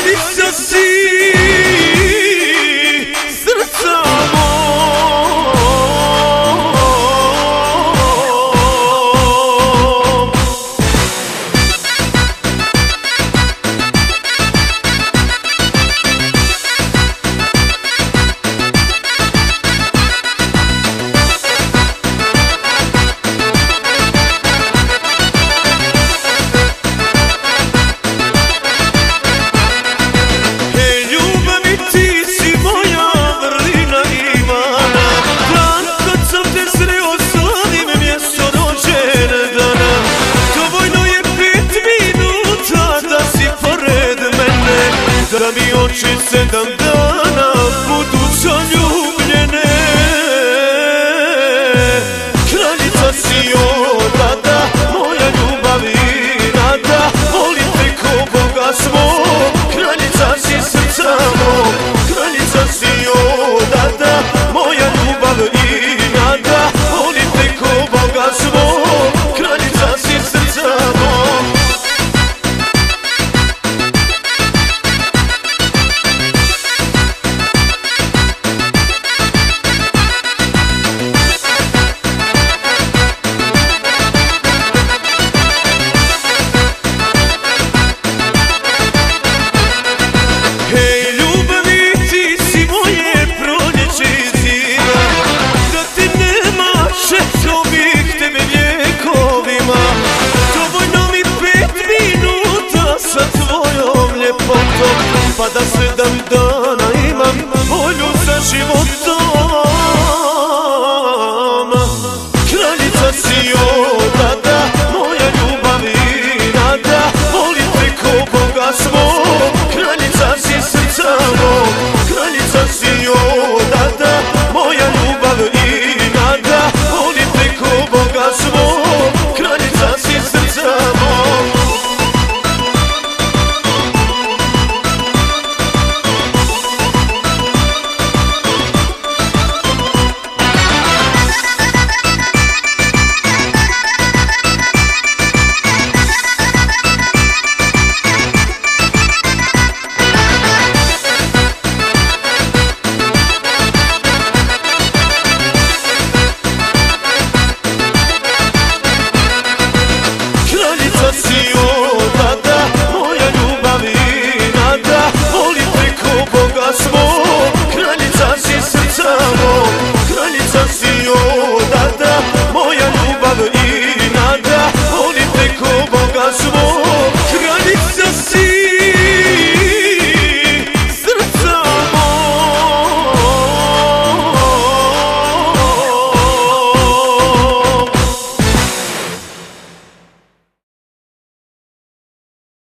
Kraljica si سے گنگانا پوسنے